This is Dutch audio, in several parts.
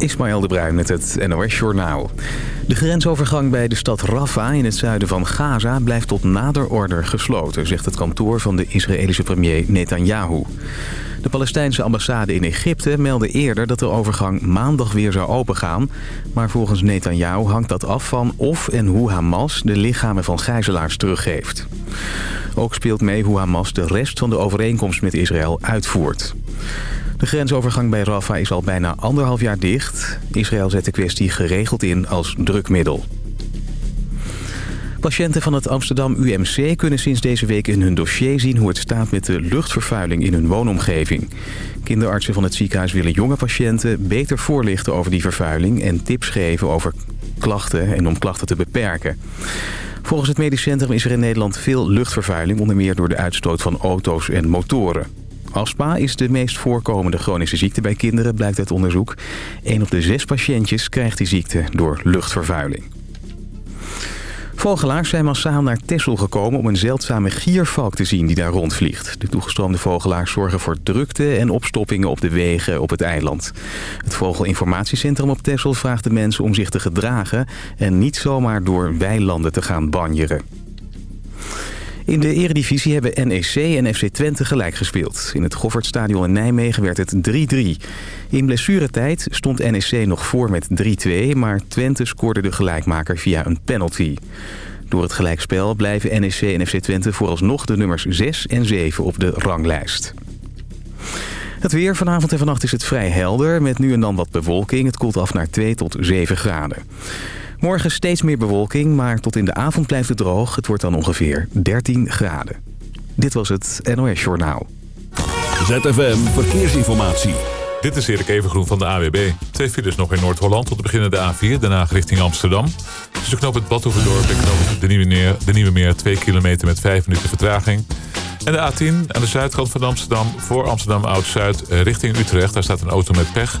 Ismaël de Bruin met het NOS Journaal. De grensovergang bij de stad Rafah in het zuiden van Gaza blijft tot nader order gesloten, zegt het kantoor van de Israëlische premier Netanyahu. De Palestijnse ambassade in Egypte meldde eerder dat de overgang maandag weer zou opengaan. Maar volgens Netanyahu hangt dat af van of en hoe Hamas de lichamen van gijzelaars teruggeeft. Ook speelt mee hoe Hamas de rest van de overeenkomst met Israël uitvoert. De grensovergang bij Rafah is al bijna anderhalf jaar dicht. Israël zet de kwestie geregeld in als drukmiddel. Patiënten van het Amsterdam UMC kunnen sinds deze week in hun dossier zien hoe het staat met de luchtvervuiling in hun woonomgeving. Kinderartsen van het ziekenhuis willen jonge patiënten beter voorlichten over die vervuiling en tips geven over klachten en om klachten te beperken. Volgens het medisch centrum is er in Nederland veel luchtvervuiling, onder meer door de uitstoot van auto's en motoren. Astma is de meest voorkomende chronische ziekte bij kinderen, blijkt uit onderzoek. 1 op de 6 patiëntjes krijgt die ziekte door luchtvervuiling. Vogelaars zijn massaal naar Texel gekomen om een zeldzame giervalk te zien die daar rondvliegt. De toegestroomde vogelaars zorgen voor drukte en opstoppingen op de wegen op het eiland. Het Vogelinformatiecentrum op Texel vraagt de mensen om zich te gedragen en niet zomaar door weilanden te gaan banjeren. In de eredivisie hebben NEC en FC Twente gelijk gespeeld. In het Goffertstadion in Nijmegen werd het 3-3. In blessuretijd stond NEC nog voor met 3-2... maar Twente scoorde de gelijkmaker via een penalty. Door het gelijkspel blijven NEC en FC Twente vooralsnog de nummers 6 en 7 op de ranglijst. Het weer vanavond en vannacht is het vrij helder, met nu en dan wat bewolking. Het koelt af naar 2 tot 7 graden. Morgen steeds meer bewolking, maar tot in de avond blijft het droog. Het wordt dan ongeveer 13 graden. Dit was het NOS Journaal. ZFM Verkeersinformatie. Dit is Erik Evengroen van de AWB. Twee files nog in Noord-Holland tot beginnen de A4, daarna richting Amsterdam. Tussen knoop het Badhoevedorp en knoop de Nieuwe, Meer, de Nieuwe Meer 2 kilometer met 5 minuten vertraging. En de A10 aan de zuidkant van Amsterdam voor Amsterdam Oud-Zuid richting Utrecht. Daar staat een auto met pech.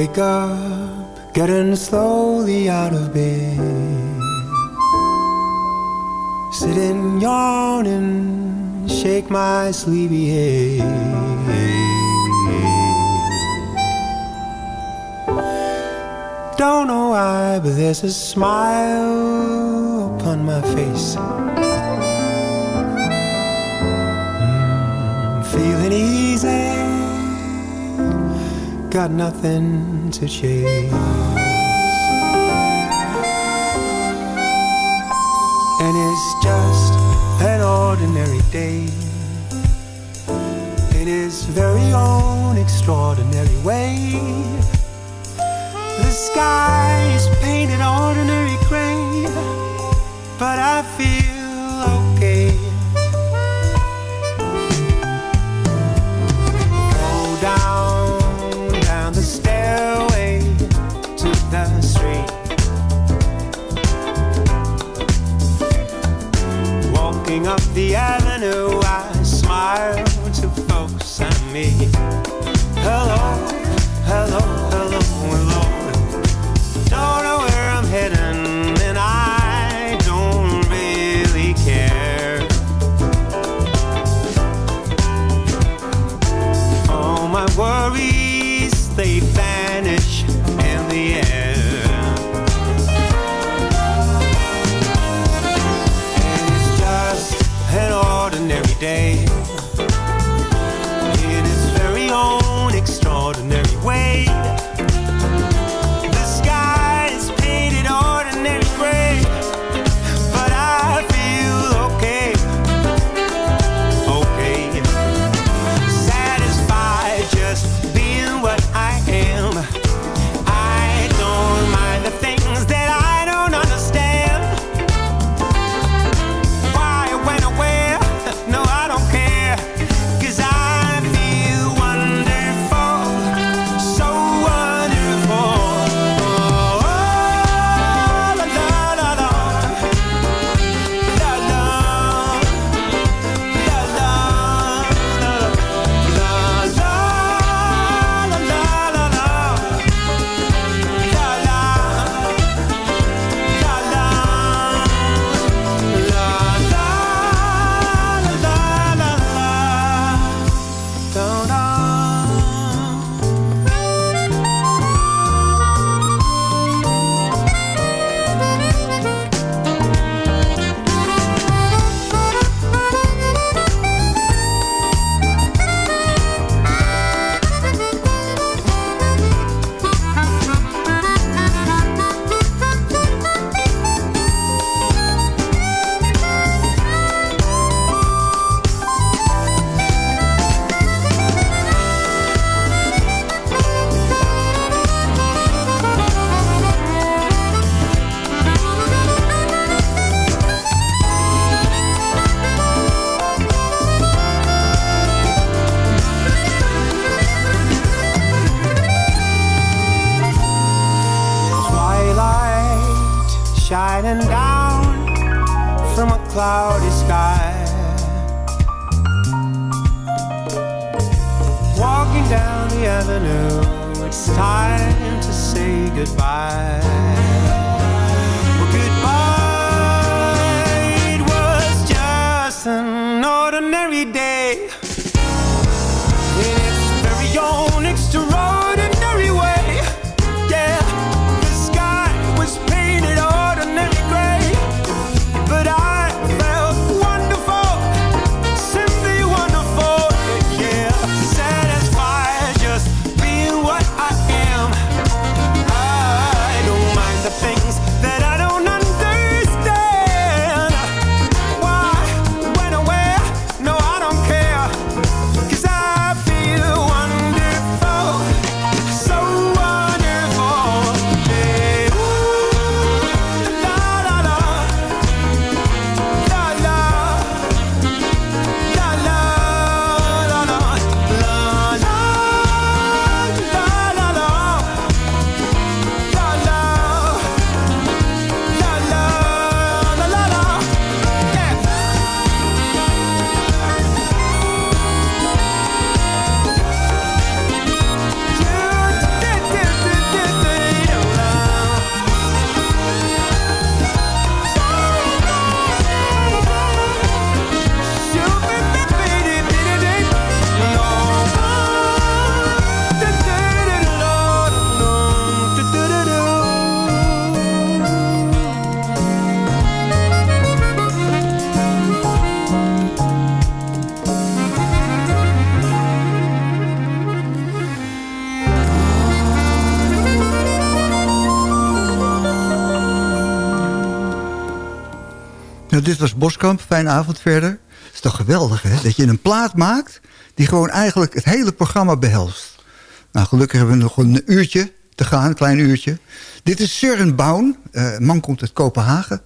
Wake up, getting slowly out of bed. Sitting yawning, shake my sleepy head. Don't know why, but there's a smile upon my face. Got nothing to chase. And it's just an ordinary day in his very own extraordinary way. The sky is painted ordinary gray, but I feel was Boskamp. Fijne avond verder. Het is toch geweldig, hè? Dat je een plaat maakt die gewoon eigenlijk het hele programma behelst. Nou, gelukkig hebben we nog een uurtje te gaan, een klein uurtje. Dit is Søren Baun. Eh, man komt uit Kopenhagen.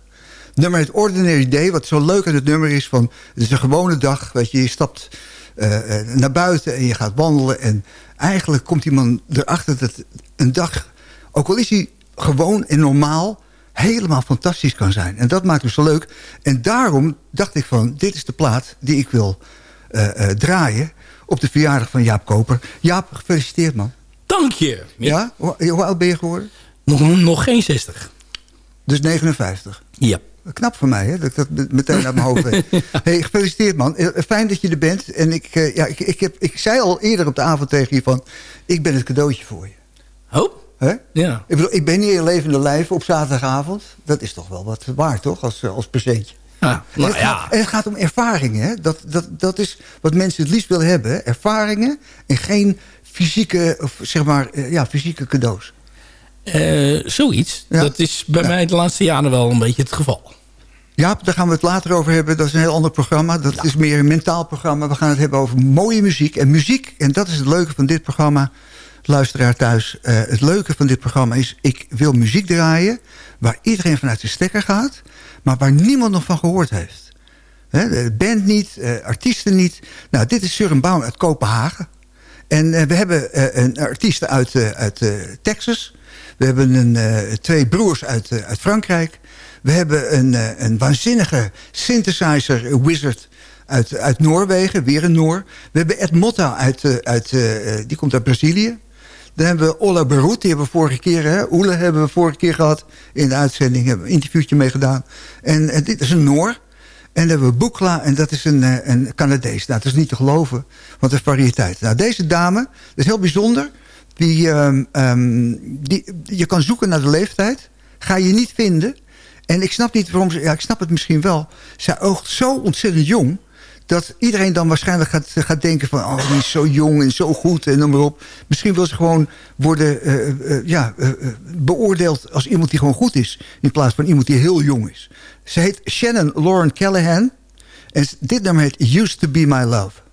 Nummer het Ordinary Day. Wat zo leuk aan het nummer is van... Het is een gewone dag. Weet je, je stapt eh, eh, naar buiten en je gaat wandelen. En eigenlijk komt iemand erachter dat een dag... Ook al is hij gewoon en normaal helemaal fantastisch kan zijn. En dat maakt het zo leuk. En daarom dacht ik van, dit is de plaat die ik wil eh, eh, draaien... op de verjaardag van Jaap Koper. Jaap, gefeliciteerd man. Dank je. Ja? Hoe, hoe oud ben je geworden? Nog, nog geen 60. Dus 59. Ja. Knap van mij, hè? dat ik dat meteen uit mijn hoofd weet. hey, gefeliciteerd man. Eh, Fijn dat je er bent. En ik, eh, ja, ik, ik, heb, ik zei al eerder op de avond tegen je van... ik ben het cadeautje voor je. Oh? Hè? Ja. Ik, bedoel, ik ben hier in levende lijf op zaterdagavond. Dat is toch wel wat waard, toch? Als, eh, als presentje. Ja, En nou het, ja. gaat, en het gaat om ervaringen. Hè? Dat, dat, dat is wat mensen het liefst willen hebben. Ervaringen en geen fysieke, of zeg maar, eh, ja, fysieke cadeaus. Eh, zoiets. Ja. Dat is bij Ja. mij de laatste jaren wel een beetje het geval. Ja, daar gaan we het later over hebben. Dat is een heel ander programma. Dat is meer een mentaal programma. We gaan het hebben over mooie muziek. En muziek, en dat is het leuke van dit programma... luisteraar thuis. eh, het leuke van dit programma is... ik wil muziek draaien... waar iedereen vanuit de stekker gaat... maar waar niemand nog van gehoord heeft. De band niet, eh, artiesten niet. Nou, dit is Søren Baum uit Kopenhagen. En eh, we hebben een artiest uit, uit Texas. We hebben een, twee broers uit, uit Frankrijk. We hebben een, een waanzinnige synthesizer wizard uit, uit Noorwegen. Weer een Noor. We hebben Ed Motta, uit, uit, die komt uit Brazilië. Dan hebben we Ola Beroet, die hebben we vorige keer... Hè, Oele hebben we vorige keer gehad in de uitzending. Hebben we een interviewtje mee gedaan. En eh, dit is een Noor. En dan hebben we Boekla, en dat is een, eh, een Canadees. Nou, dat is niet te geloven, want er is variëteit. Nou, deze dame, dat is heel bijzonder. Die, ehm, ehm, die, je kan zoeken naar de leeftijd. Ga je niet vinden. En ik snap niet waarom ze... Ja, ik snap het misschien wel. Zij oogt zo ontzettend jong... dat iedereen dan waarschijnlijk gaat, gaat denken van... oh, die is zo jong en zo goed en noem maar op. Misschien wil ze gewoon worden eh, eh, ja, eh, eh, beoordeeld... als iemand die gewoon goed is... in plaats van iemand die heel jong is. Ze heet Shannon Lauren Callahan. En dit nummer heet Used to Be My Love.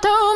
todo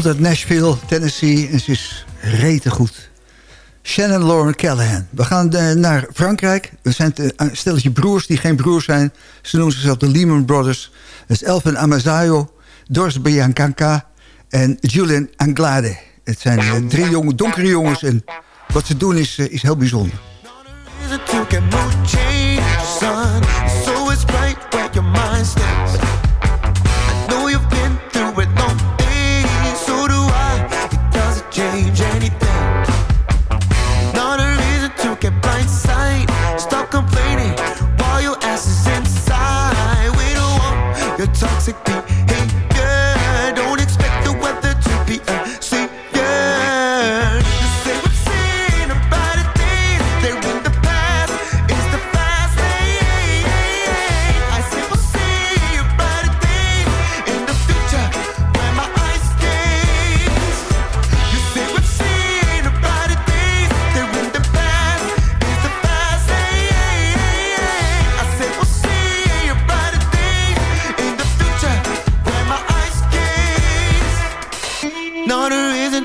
Komt uit Nashville, Tennessee. En ze is rete goed. Shannon Lauren Callahan. We gaan eh, naar Frankrijk. We zijn eh, een stelletje broers die geen broers zijn. Ze noemen zichzelf de Lehman Brothers. Dat is Elvin Amazayo, Doris Biancanca en Julian Anglade. Het zijn eh, drie jonge donkere jongens. En wat ze doen is, is heel bijzonder. toxic people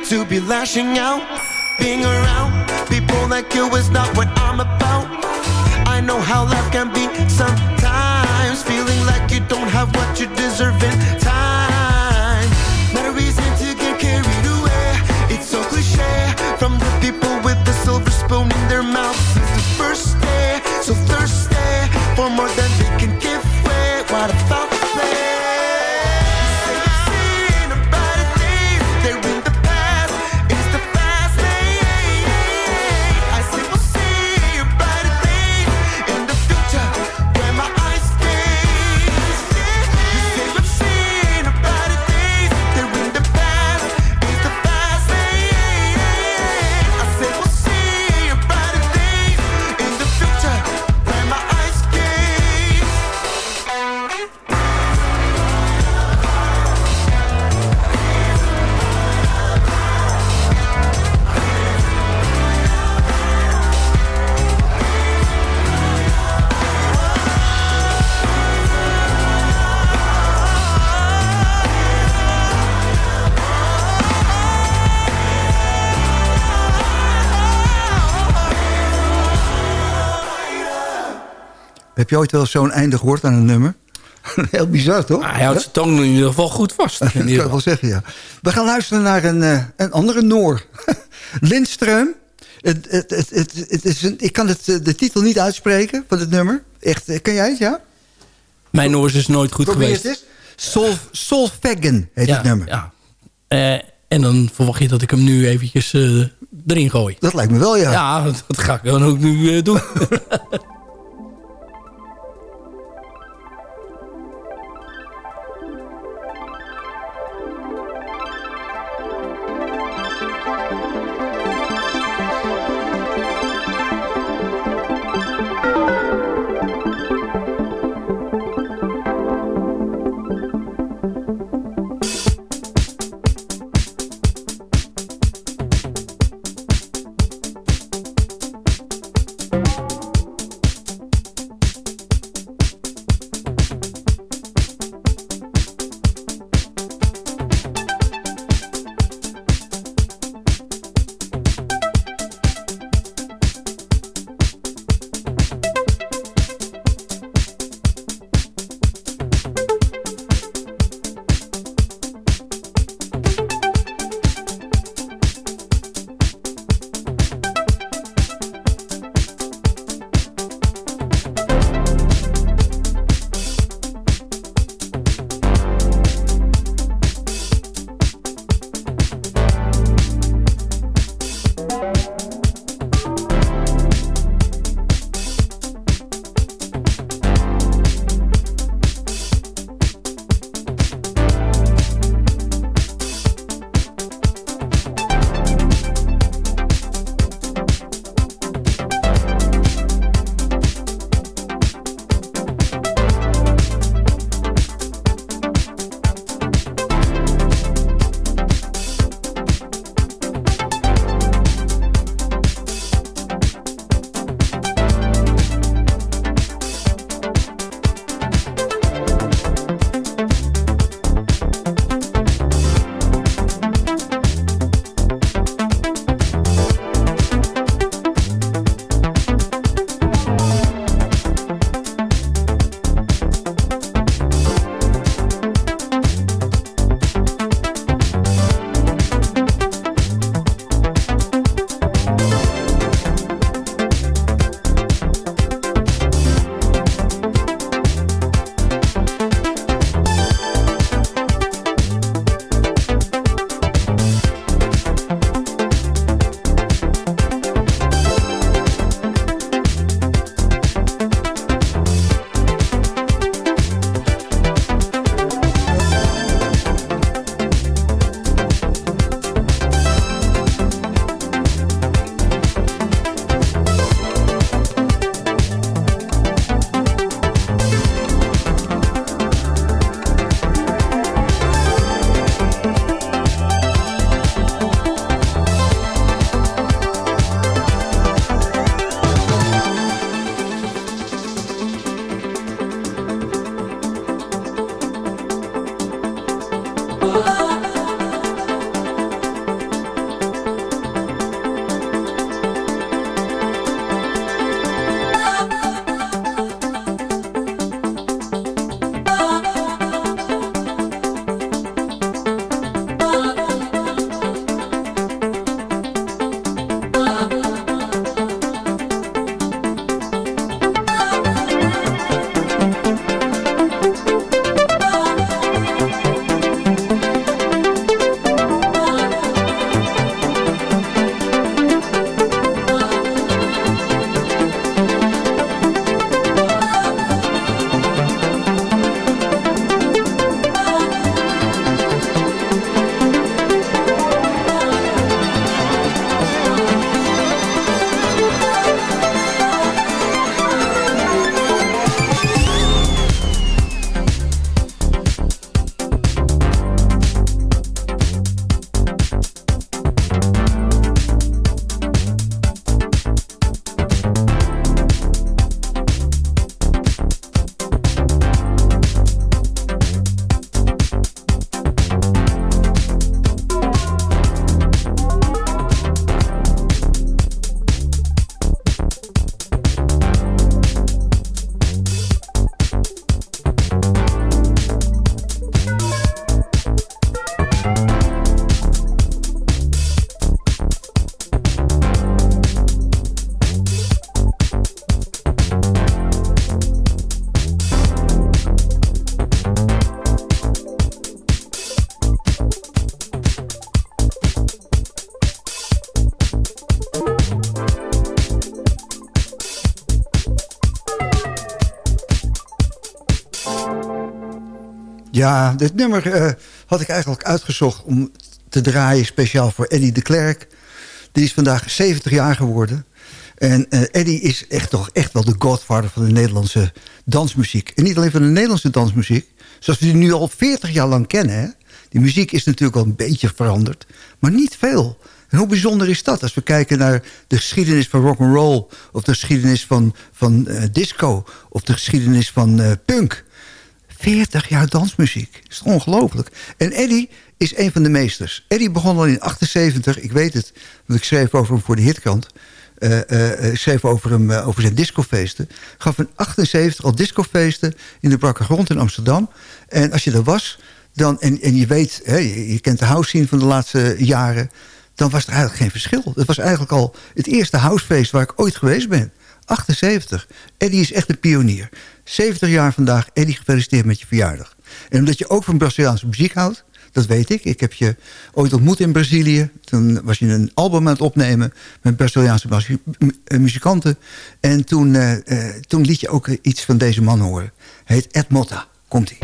to be lashing out. Being around people like you is not what I'm about. I know how life can be sometimes. Feeling like you don't have what you deserve in time. Not a reason to get carried away. It's so cliche. From the people with the silver spoon in their mouth. Since the first je ooit wel zo'n einde gehoord aan een nummer? Heel bizar, toch? Maar hij houdt zijn tong in ieder geval goed vast. Dat kan ik wel zeggen, ja. We gaan luisteren naar een, eh, een andere Noor. Lindström. Het, het, het, het, het is een, ik kan het, eh, de titel niet uitspreken van het nummer. Echt, eh, kan jij het, ja? Mijn Noors is nooit goed Probeer geweest. het eens. Sol, heet ja, het nummer. Ja. En dan verwacht je dat ik hem nu eventjes erin gooi. Dat lijkt me wel, ja. Ja, dat, dat ga ik dan ook nu doen. Ja, dit nummer eh, had ik eigenlijk uitgezocht om te draaien... speciaal voor Eddie de Klerk. Die is vandaag 70 jaar geworden. En uh, Eddie is echt toch echt wel de godfather van de Nederlandse dansmuziek. En niet alleen van de Nederlandse dansmuziek. Zoals we die nu al 40 jaar lang kennen. Hè? Die muziek is natuurlijk al een beetje veranderd. Maar niet veel. En hoe bijzonder is dat? Als we kijken naar de geschiedenis van rock and roll, of de geschiedenis van, van uh, disco... of de geschiedenis van punk. 40 jaar dansmuziek. Dat is ongelooflijk. En Eddie is een van de meesters. Eddie begon al in 78, ik weet het... want ik schreef over hem voor de hitkrant... Uh, uh, schreef over, hem, uh, over zijn discofeesten. Gaf in 78 al discofeesten in de Brakke Grond in Amsterdam. En als je er was, dan, en, en je weet, je, je, kent de house scene van de laatste jaren... dan was er eigenlijk geen verschil. Het was eigenlijk al het eerste housefeest waar ik ooit geweest ben. 78. Eddie is echt een pionier. 70 jaar vandaag. Eddie, gefeliciteerd met je verjaardag. En omdat je ook van Braziliaanse muziek houdt... Dat weet ik. Ik heb je ooit ontmoet in Brazilië. Toen was je een album aan het opnemen met Braziliaanse muzikanten. En toen, uh, uh, toen liet je ook iets van deze man horen. Hij heet Ed Motta. Komt-ie.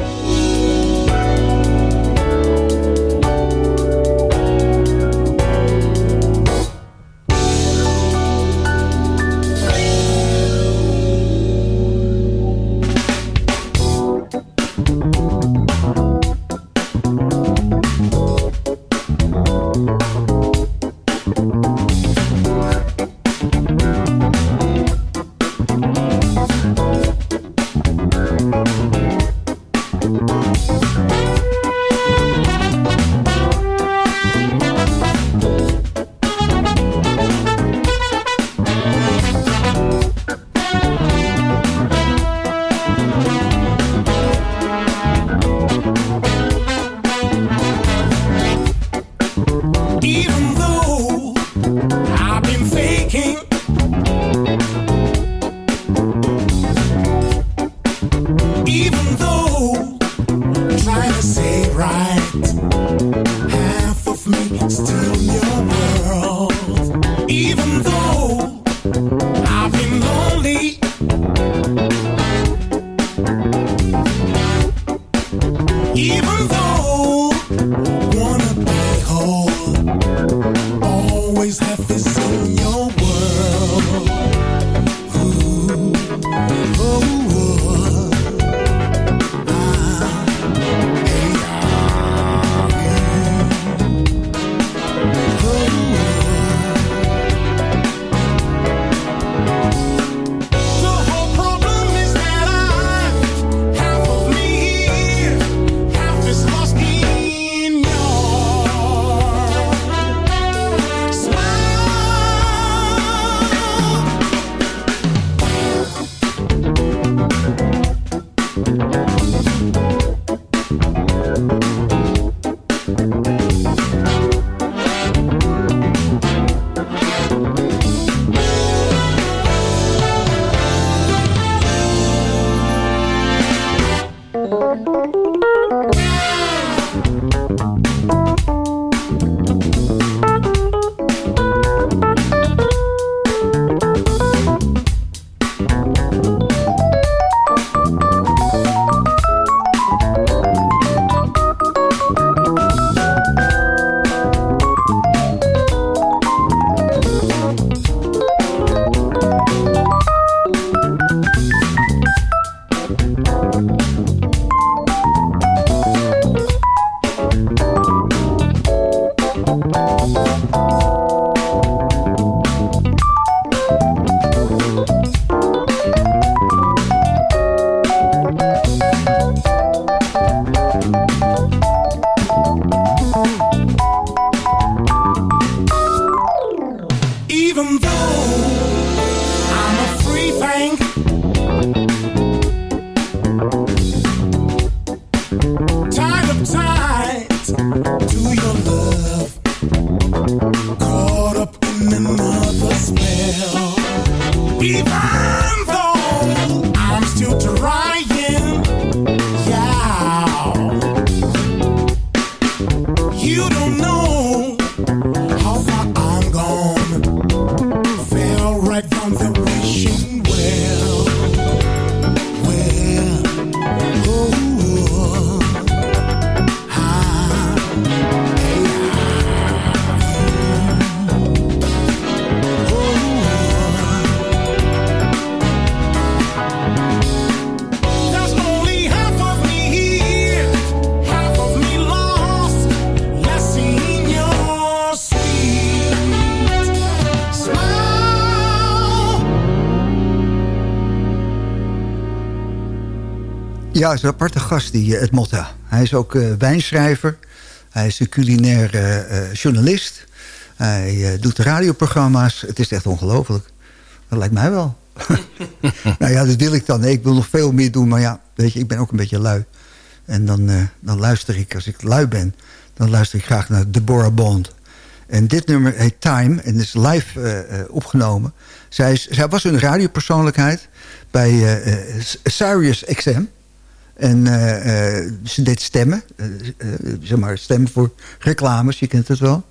even though I'm a free bank. Ja, is een aparte gast, die uh, Motta. Hij is ook uh, wijnschrijver. Hij is een culinair uh, journalist. Hij doet radioprogramma's. Het is echt ongelooflijk. Dat lijkt mij wel. nou ja, dat wil ik dan. Ik wil nog veel meer doen. Maar ja, weet je, ik ben ook een beetje lui. En dan, dan luister ik, als ik lui ben... dan luister ik graag naar Deborah Bond. En dit nummer heet Time en is live opgenomen. Zij, is, zij was een radiopersoonlijkheid bij Sirius XM... En uh, ze deed stemmen. Uh, zeg maar, stemmen voor reclames, je kent het wel.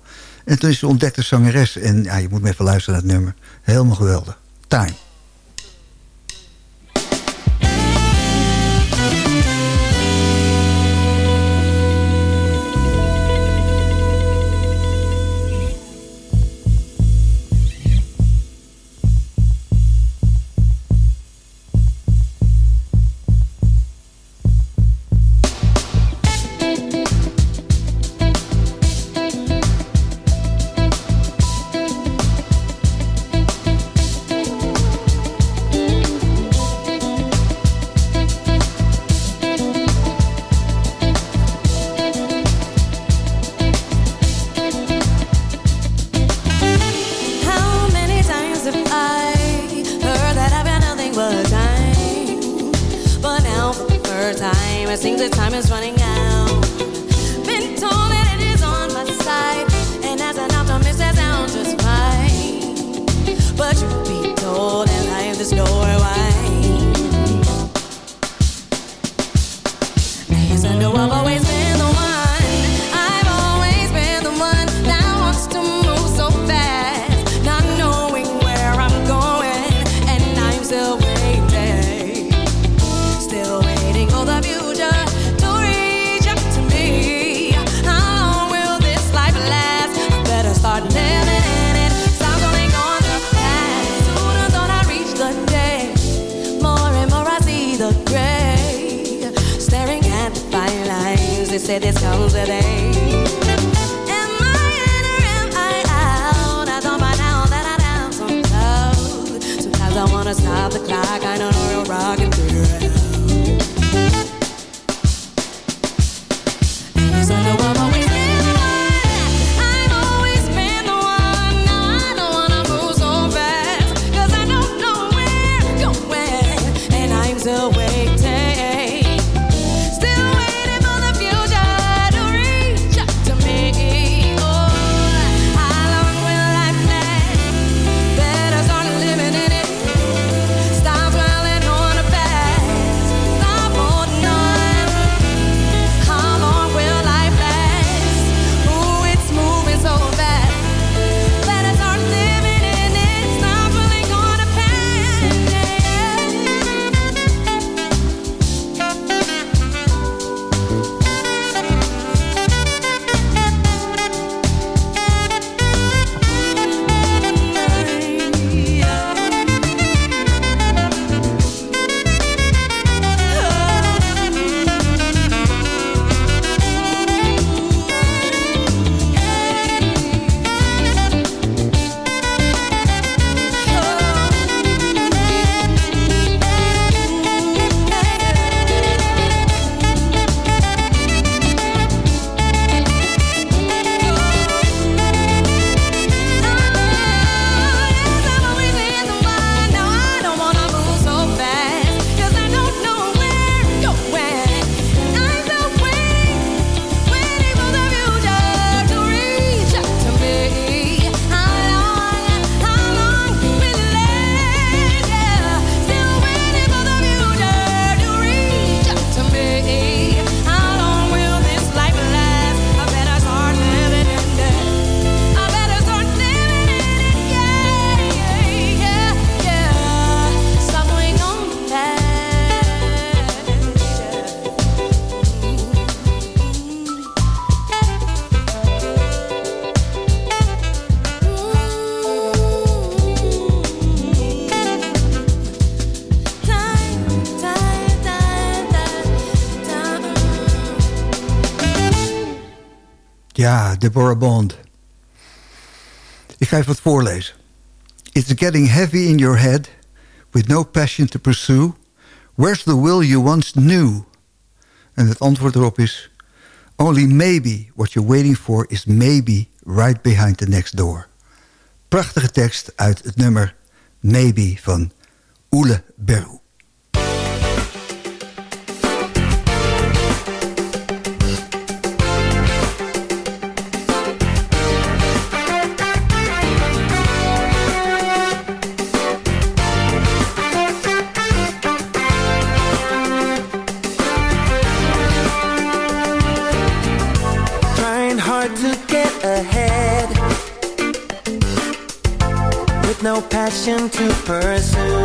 En toen is ze ontdekte zangeres. En ja, je moet me even luisteren naar het nummer. Helemaal geweldig. Time. Deborah Bond. Ik ga even wat voorlezen. It's getting heavy in your head, with no passion to pursue. Where's the will you once knew? En het antwoord erop is... Only maybe what you're waiting for is maybe right behind the next door. Prachtige tekst uit het nummer Maybe van Oele Beru. Passion to pursue.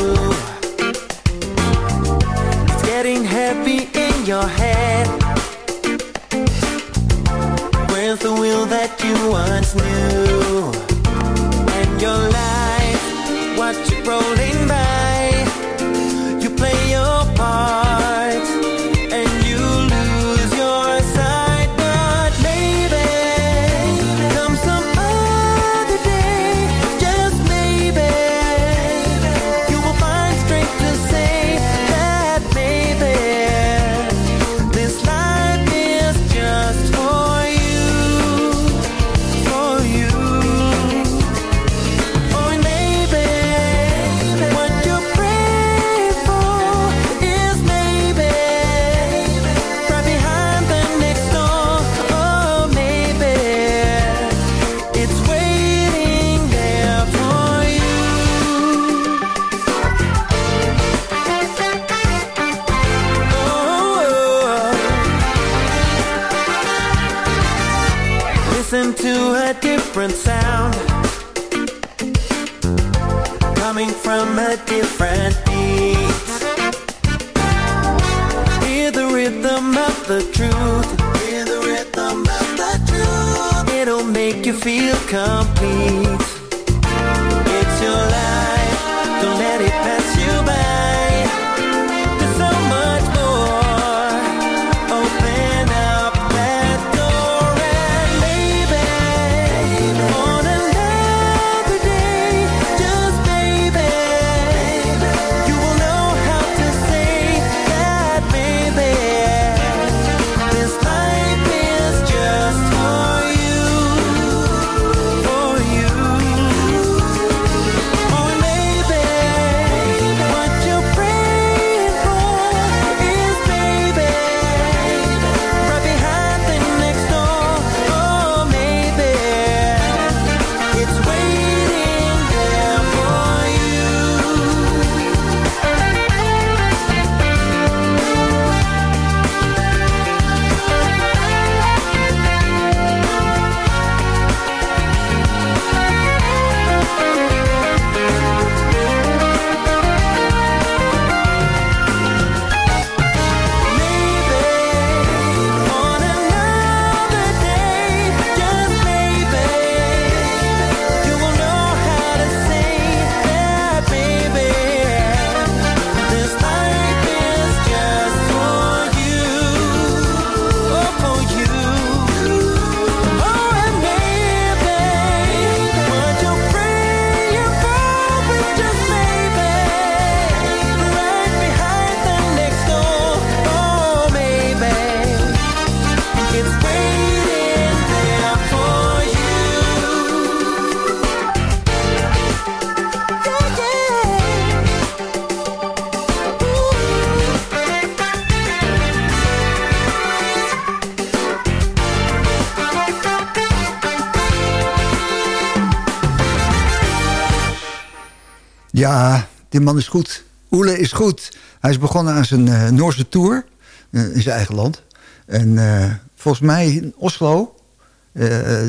Die man is goed. Oele is goed. Hij is begonnen aan zijn eh, Noorse tour eh, in zijn eigen land. En eh, volgens mij in Oslo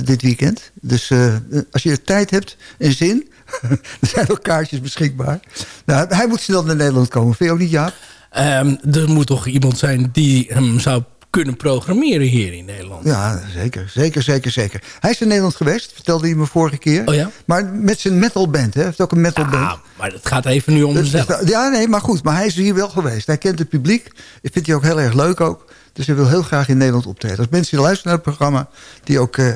dit weekend. Dus als je tijd hebt en zin, er zijn ook kaartjes beschikbaar. Nou, hij moet snel naar Nederland komen. Vind je ook niet, Jaap? Ehm, er moet toch iemand zijn die hem zou kunnen programmeren hier in Nederland. Ja, zeker. Zeker, zeker, zeker. Hij is in Nederland geweest, vertelde hij me vorige keer. Oh ja? Maar met zijn metalband, hè. Hij heeft ook een metalband. Ah, maar het gaat even nu om mezelf. dus- ja, nee, maar goed. Maar hij is hier wel geweest. Hij kent het publiek. Ik vind hij ook heel erg leuk ook. Dus hij wil heel graag in Nederland optreden. Als mensen die luisteren naar het programma... die ook eh,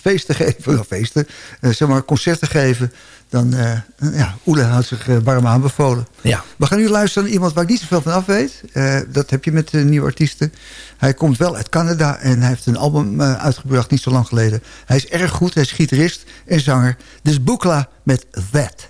feesten geven, of feesten, eh, zeg maar concerten geven... dan uh, ja, Oele houdt zich uh, warm aanbevolen. Ja. We gaan nu luisteren naar iemand waar ik niet zoveel van af weet. Uh, dat heb je met nieuwe artiesten. Hij komt wel uit Canada en hij heeft een album uitgebracht niet zo lang geleden. Hij is erg goed, hij is gitarist en zanger. Dus Boekla met That.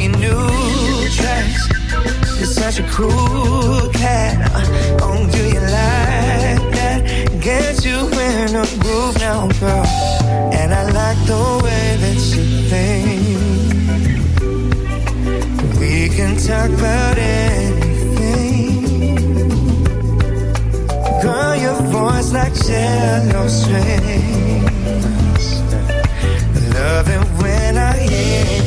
You new tracks. You're such a cool cat. Oh, do you like that? Get you in a groove now, girl. And I like the way that you think. We can talk about anything. Girl, your voice like cello strings. Love it when I hear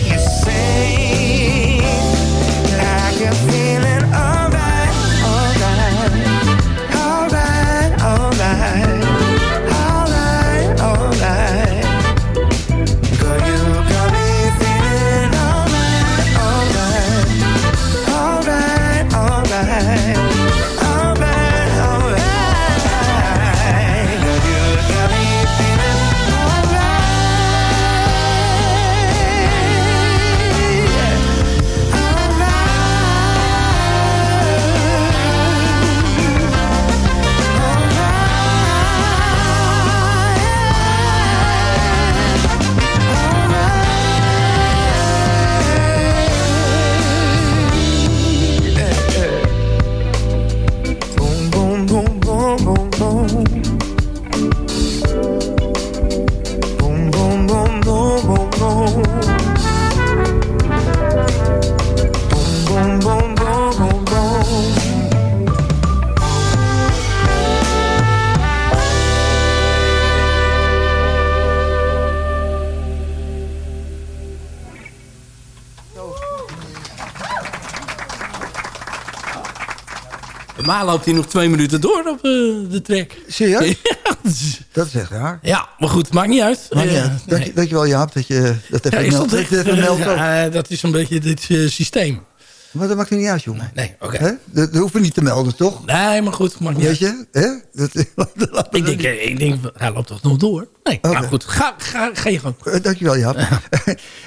Loopt hij nog twee minuten door op eh, de track. Serieus? Ja, dat is- echt raar. ja, maar goed, maakt niet uit. Maar ja, Eh, dank, nee. je, dankjewel Jaap dat je dat even Ja, ik meldt. stond Dat echt, even eh, meldt dat is een beetje dit eh, systeem. Maar dat maakt niet uit, jongen. Nee, oké. Dat, dat hoeven we niet te melden, toch? Nee, maar goed, maakt niet Weet je? Hè? Dat, we Ik denk, dat eh, ik denk, hij loopt toch nog door? Nee, nou goed, ga, ga, ga je gang. Eh, dankjewel, Jaap.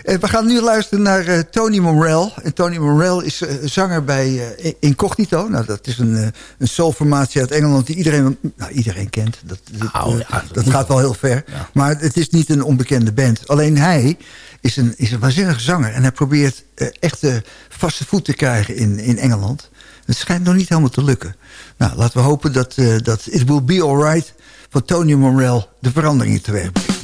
Eh, we gaan nu luisteren naar eh, Tony Morell. En Tony Morell is zanger bij Incognito. Nou, dat is een, een soulformatie uit Engeland die iedereen, nou, iedereen kent. Dat, dat, Nou, ja, dat dat gaat wel heel ver. Ja. Maar het is niet een onbekende band. Alleen hij is een, is een waanzinnige zanger. En hij probeert echt eh, vaste voet te krijgen in, in Engeland. Het schijnt nog niet helemaal te lukken. Nou, laten we hopen dat, eh, dat It Will Be Alright van Tony Morell de verandering teweeg brengt.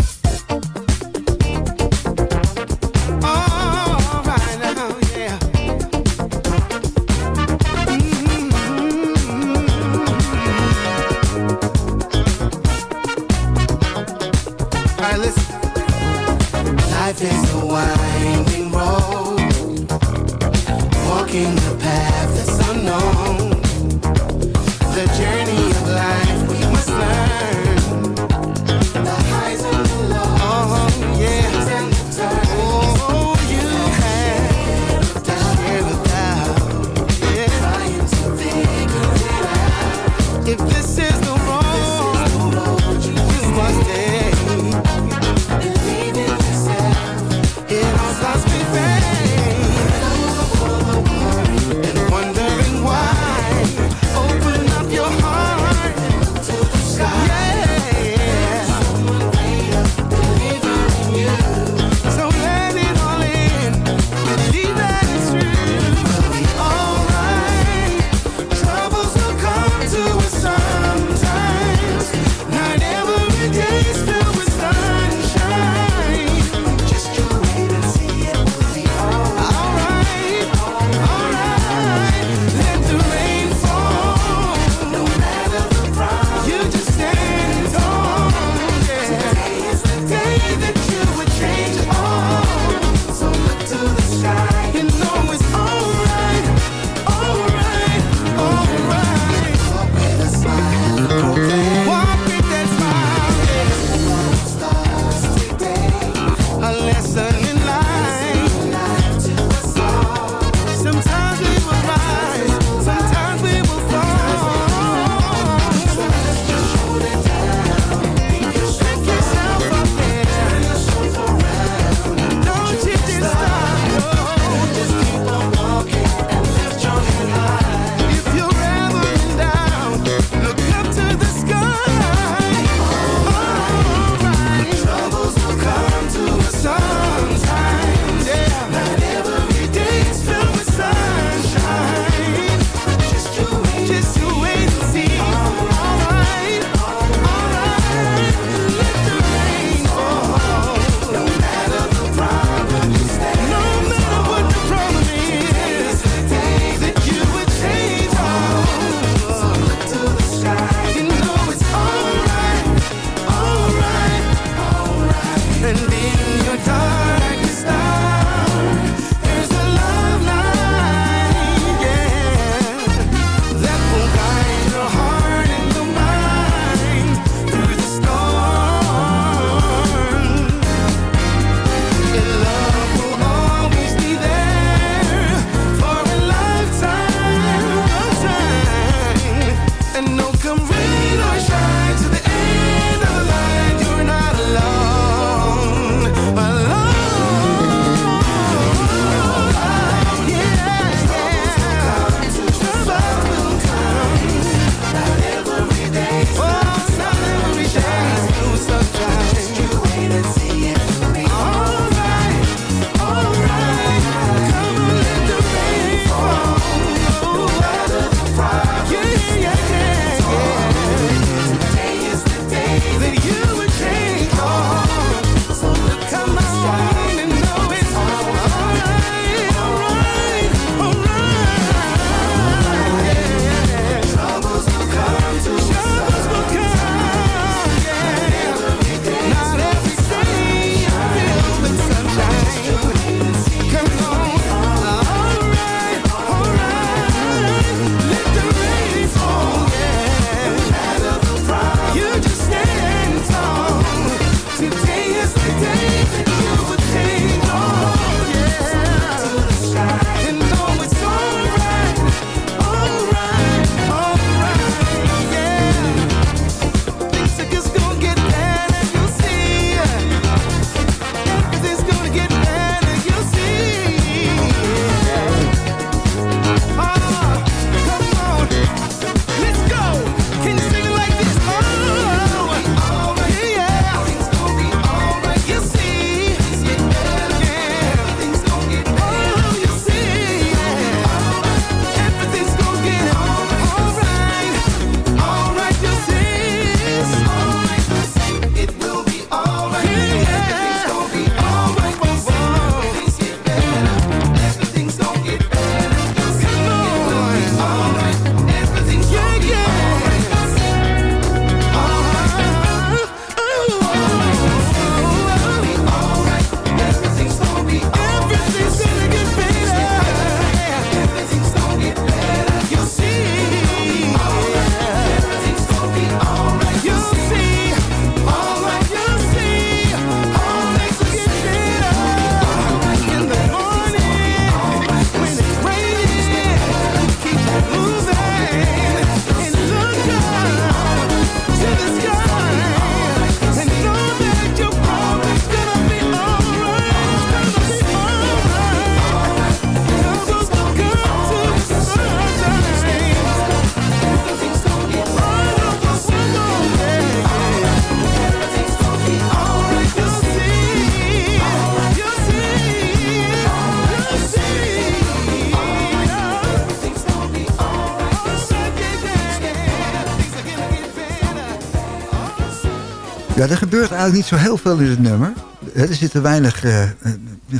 Er gebeurt eigenlijk niet zo heel veel in het nummer. Er zitten weinig eh,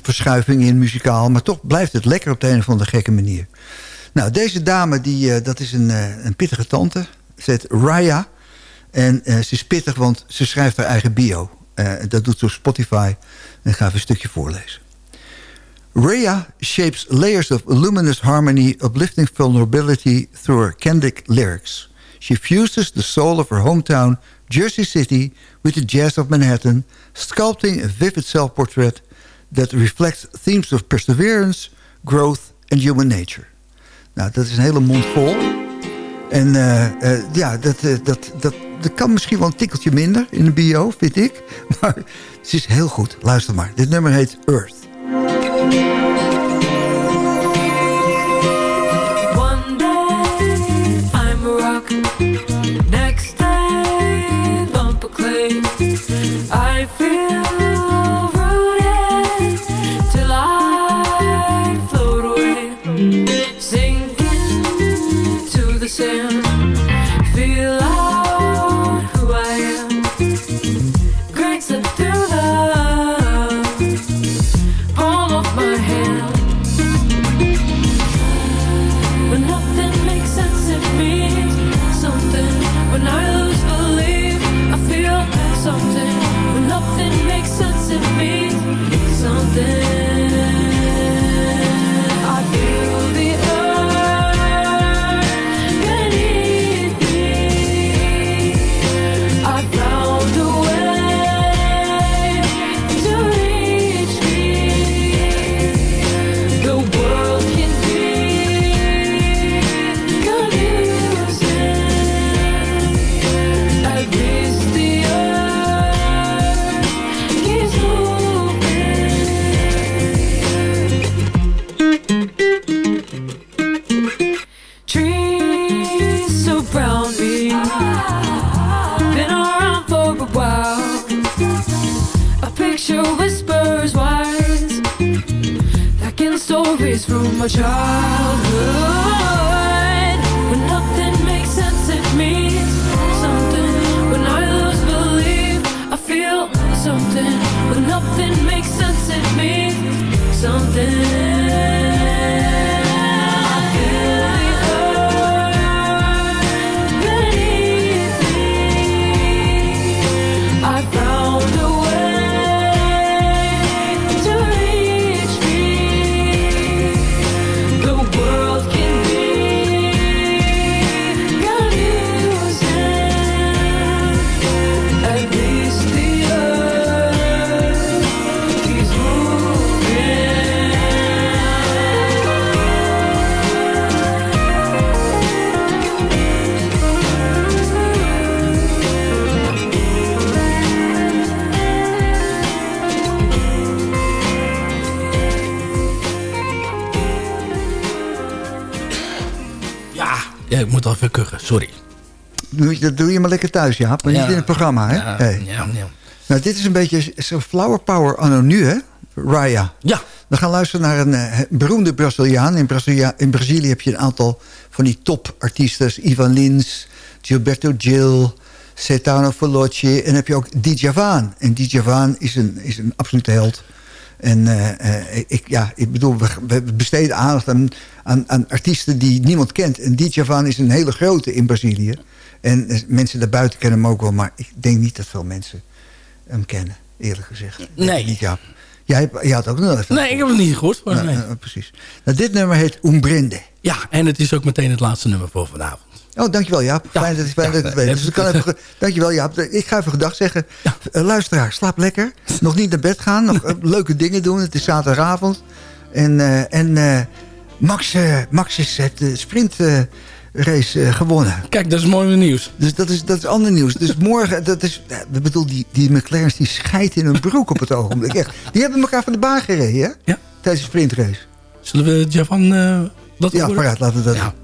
verschuivingen in muzikaal... maar toch blijft het lekker op de een of andere gekke manier. Nou, deze dame, die, eh, dat is een, een pittige tante. Ze heet Raya. En ze is pittig, want ze schrijft haar eigen bio. Dat doet ze op Spotify. En ik ga even een stukje voorlezen. Rhea shapes layers of luminous harmony, uplifting vulnerability through her candid lyrics. She fuses the soul of her hometown, Jersey City, with the jazz of Manhattan, sculpting a vivid self-portrait that reflects themes of perseverance, growth and human nature. Nou, dat is een hele mond vol. En eh, eh, ja, dat, eh, dat, dat, dat kan misschien wel een tikkeltje minder in de bio, vind ik. Maar het is heel goed. Luister maar. Dit nummer heet Earth. Stories from my childhood. When nothing makes sense, it means something. When I lose belief, I feel something. When nothing makes sense, it means something. Ik moet al even kuchen, sorry. Doe Dat doe je maar lekker thuis, Jaap. Maar Ja. niet in het programma, hè? Ja, Hey. ja, ja. Nou, dit is een beetje flower power anno nu, hè? Raya. Ja. We gaan luisteren naar een eh, beroemde Braziliaan. In, Brazilia, in Brazilië heb je een aantal van die topartiesten. Ivan Lins, Gilberto Gil, Caetano Veloce. En dan heb je ook Djavan. En Djavan is een, is een absolute held. En eh, eh, ik, ja, ik bedoel, we, besteden aandacht aan, aan, aan artiesten die niemand kent. En Djavan is een hele grote in Brazilië. En eh, mensen daarbuiten kennen hem ook wel. Maar ik denk niet dat veel mensen hem kennen, eerlijk gezegd. Nee. Niet, ja. Jij, had ook nog even... Nee, ik heb het niet gehoord. Maar nee. ja, precies. Nou, dit nummer heet Umbrinde. Ja, en het is ook meteen het laatste nummer voor vanavond. Oh, dankjewel Jaap. Ja. Fijn dat, fijn Ja, dat ik het weet. Dus ik kan even, dankjewel Jaap. Ik ga even gedag zeggen. Ja. Eh, luisteraar, slaap lekker. Nog niet naar bed gaan. Nog eh, leuke dingen doen. Het is zaterdagavond. En, eh, en eh, Max, Max is, heeft de sprintrace gewonnen. Kijk, dat is mooi nieuws. Dus dat is, dat is ander nieuws. Dus morgen, dat is, ik bedoel, die, die McLaren's die scheidt in hun broek op het ogenblik. Echt. Die hebben elkaar van de baan gereden, hè? Ja. Tijdens de sprintrace. Zullen we Javan dat Ja, vooruit, laten we dat Ja.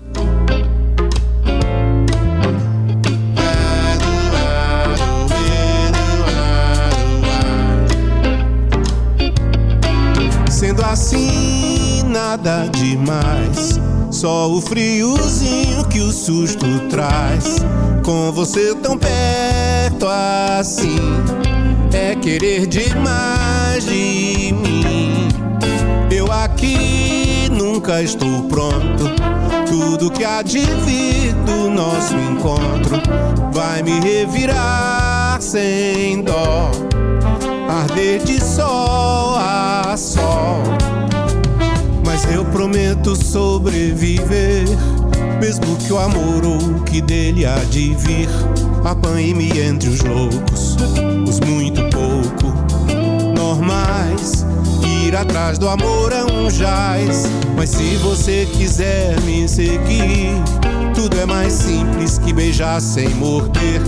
Assim, nada demais. Só o friozinho que o susto traz. Com você tão perto assim, é querer demais de mim. Eu aqui nunca estou pronto. Tudo que há de vir do nosso encontro vai me revirar sem dó. Arder de sol a sol. Mas eu prometo sobreviver. Mesmo que o amor ou o que dele há de vir apanhe-me entre os loucos, os muito pouco normais. Ir atrás do amor é um jaz. Mas se você quiser me seguir, tudo é mais simples que beijar sem morder.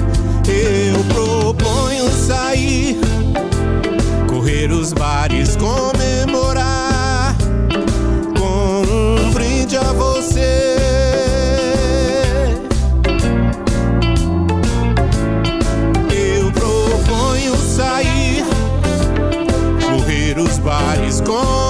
Eu proponho sair, correr os bares, comemorar com um brinde a você. Eu proponho sair correr os bares, comemorar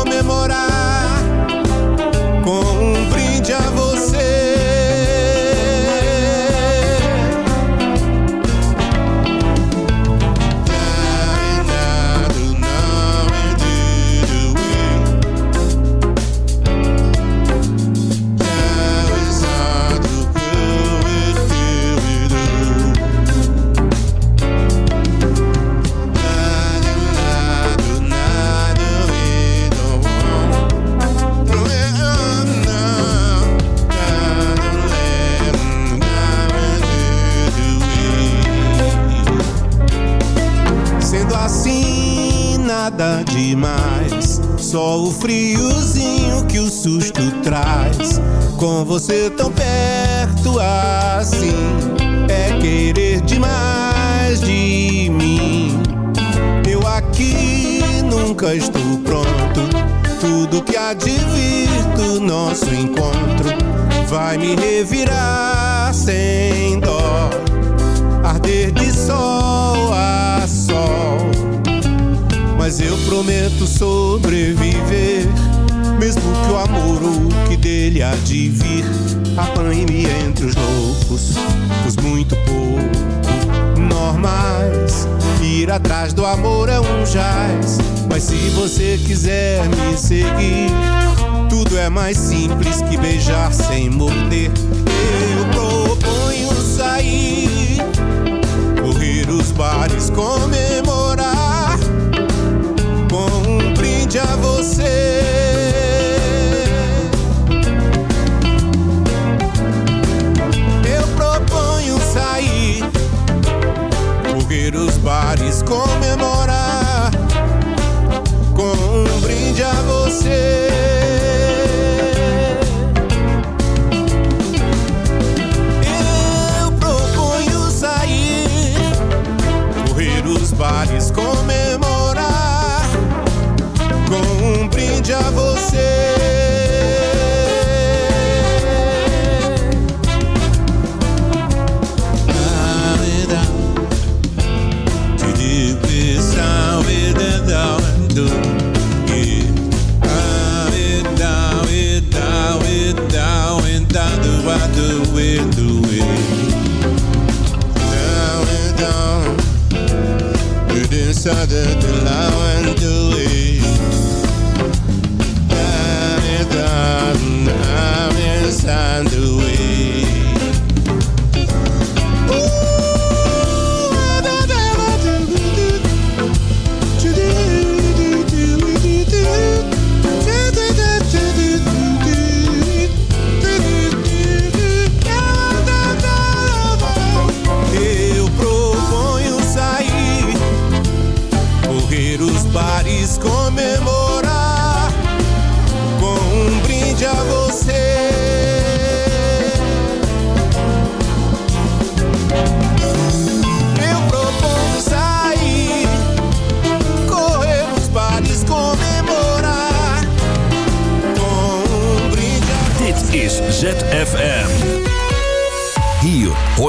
quiser me seguir, tudo é mais simples que beijar sem morder. Eu proponho sair correr os bares, comemorar com um brinde a você. Eu proponho sair, correr os bares, comemorar com um brinde a você.